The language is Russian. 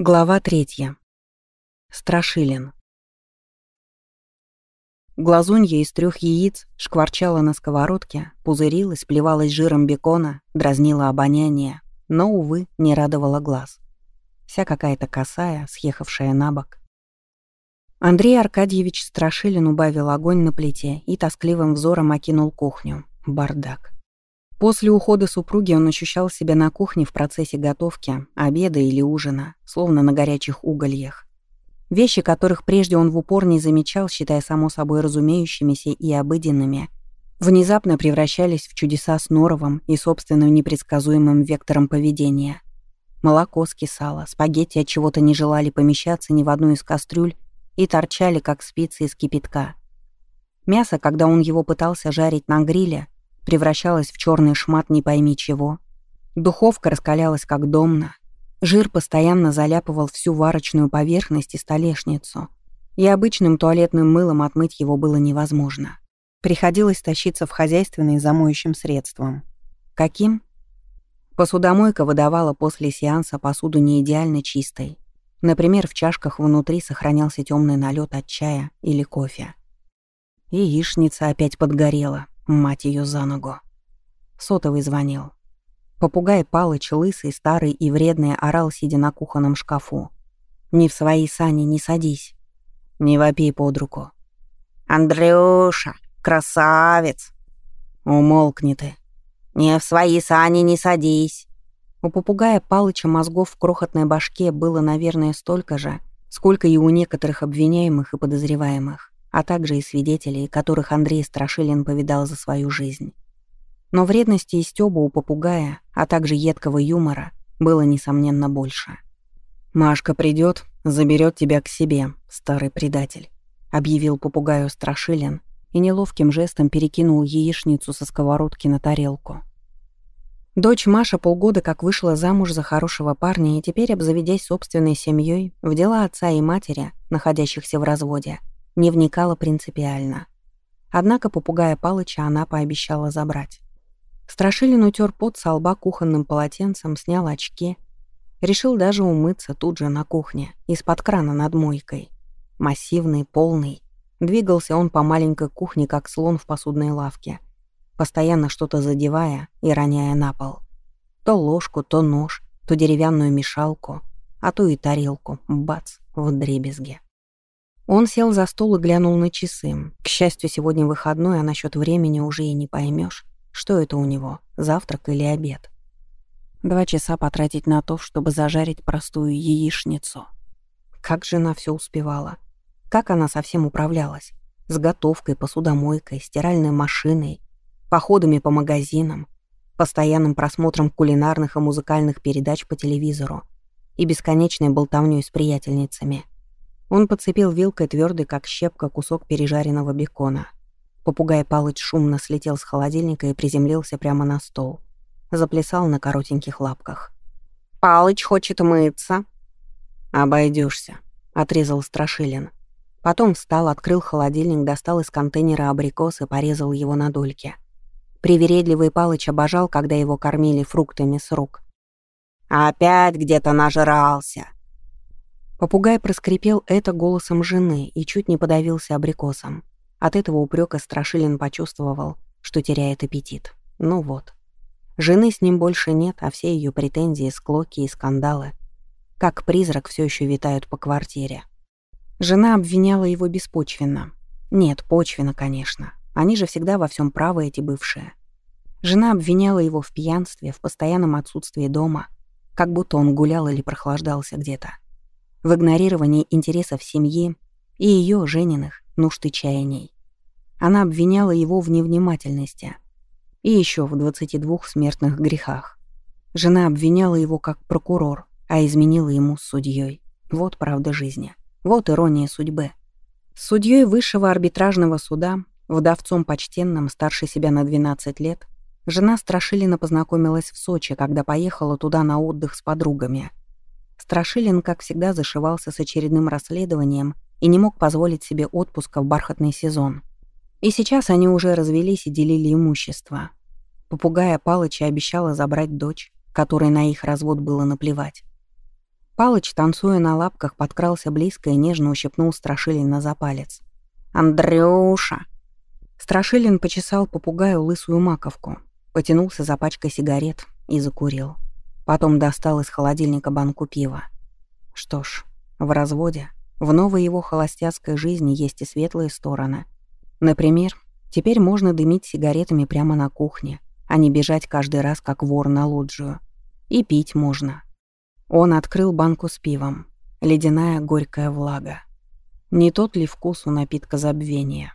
Глава третья. Страшилин. Глазунья из трех яиц шкварчала на сковородке, пузырилась, плевалась жиром бекона, дразнила обоняние, но, увы, не радовала глаз. Вся какая-то косая, съехавшая на бок. Андрей Аркадьевич Страшилин убавил огонь на плите и тоскливым взором окинул кухню. Бардак. После ухода супруги он ощущал себя на кухне в процессе готовки, обеда или ужина, словно на горячих угольях. Вещи, которых прежде он в упор не замечал, считая само собой разумеющимися и обыденными, внезапно превращались в чудеса с норовом и собственным непредсказуемым вектором поведения. Молоко скисало, спагетти от чего-то не желали помещаться ни в одну из кастрюль и торчали, как спицы из кипятка. Мясо, когда он его пытался жарить на гриле, превращалась в черный шмат не пойми чего. Духовка раскалялась как домна. Жир постоянно заляпывал всю варочную поверхность и столешницу. И обычным туалетным мылом отмыть его было невозможно. Приходилось тащиться в хозяйственный за моющим средством. Каким? Посудомойка выдавала после сеанса посуду не идеально чистой. Например, в чашках внутри сохранялся темный налет от чая или кофе. Яичница опять подгорела, Мать ее за ногу. Сотовый звонил. Попугай Палыч, лысый, старый и вредный, орал, сидя на кухонном шкафу. «Не в свои сани не садись. Не вопи под руку». «Андрюша, красавец!» «Умолкни ты. Не в свои сани не садись». У попугая Палыча мозгов в крохотной башке было, наверное, столько же, сколько и у некоторых обвиняемых и подозреваемых а также и свидетелей, которых Андрей Страшилин повидал за свою жизнь. Но вредности и стёба у попугая, а также едкого юмора было, несомненно, больше. «Машка придет, заберет тебя к себе, старый предатель», — объявил попугаю Страшилин и неловким жестом перекинул яичницу со сковородки на тарелку. Дочь Маша полгода как вышла замуж за хорошего парня и теперь, обзаведясь собственной семьей, в дела отца и матери, находящихся в разводе, не вникала принципиально. Однако попугая Палыча она пообещала забрать. Страшилин утер пот со лба кухонным полотенцем, снял очки. Решил даже умыться тут же на кухне, из-под крана над мойкой. Массивный, полный. Двигался он по маленькой кухне, как слон в посудной лавке, постоянно что-то задевая и роняя на пол. То ложку, то нож, то деревянную мешалку, а то и тарелку, бац, в дребезге. Он сел за стол и глянул на часы. К счастью, сегодня выходной, а насчет времени уже и не поймешь, что это у него, завтрак или обед. Два часа потратить на то, чтобы зажарить простую яичницу. Как жена все успевала. Как она совсем управлялась. С готовкой, посудомойкой, стиральной машиной, походами по магазинам, постоянным просмотром кулинарных и музыкальных передач по телевизору и бесконечной болтовнёй с приятельницами — он подцепил вилкой твердый, как щепка, кусок пережаренного бекона. Попугай Палыч шумно слетел с холодильника и приземлился прямо на стол. Заплясал на коротеньких лапках. «Палыч хочет мыться». Обойдешься, отрезал Страшилин. Потом встал, открыл холодильник, достал из контейнера абрикос и порезал его на дольки. Привередливый Палыч обожал, когда его кормили фруктами с рук. «Опять где-то нажрался», Попугай проскрипел это голосом жены и чуть не подавился абрикосом. От этого упрека Страшилин почувствовал, что теряет аппетит. Ну вот. Жены с ним больше нет, а все ее претензии, склоки и скандалы, как призрак, все еще витают по квартире. Жена обвиняла его беспочвенно. Нет, почвенно, конечно. Они же всегда во всем правы, эти бывшие. Жена обвиняла его в пьянстве, в постоянном отсутствии дома, как будто он гулял или прохлаждался где-то в игнорировании интересов семьи и ее, Жениных, нужд и чаяний. Она обвиняла его в невнимательности и еще в 22 смертных грехах. Жена обвиняла его как прокурор, а изменила ему с судьей. Вот правда жизни. Вот ирония судьбы. С судьей высшего арбитражного суда, вдовцом почтенным, старше себя на 12 лет, жена Страшилина познакомилась в Сочи, когда поехала туда на отдых с подругами. Страшилин, как всегда, зашивался с очередным расследованием и не мог позволить себе отпуска в бархатный сезон. И сейчас они уже развелись и делили имущество. Попугая Палыча обещала забрать дочь, которой на их развод было наплевать. Палыч, танцуя на лапках, подкрался близко и нежно ущипнул Страшилина за палец. «Андрюша!» Страшилин почесал попугаю лысую маковку, потянулся за пачкой сигарет и закурил. Потом достал из холодильника банку пива. Что ж, в разводе, в новой его холостяцкой жизни есть и светлые стороны. Например, теперь можно дымить сигаретами прямо на кухне, а не бежать каждый раз, как вор на лоджию. И пить можно. Он открыл банку с пивом. Ледяная горькая влага. Не тот ли вкус у напитка забвения?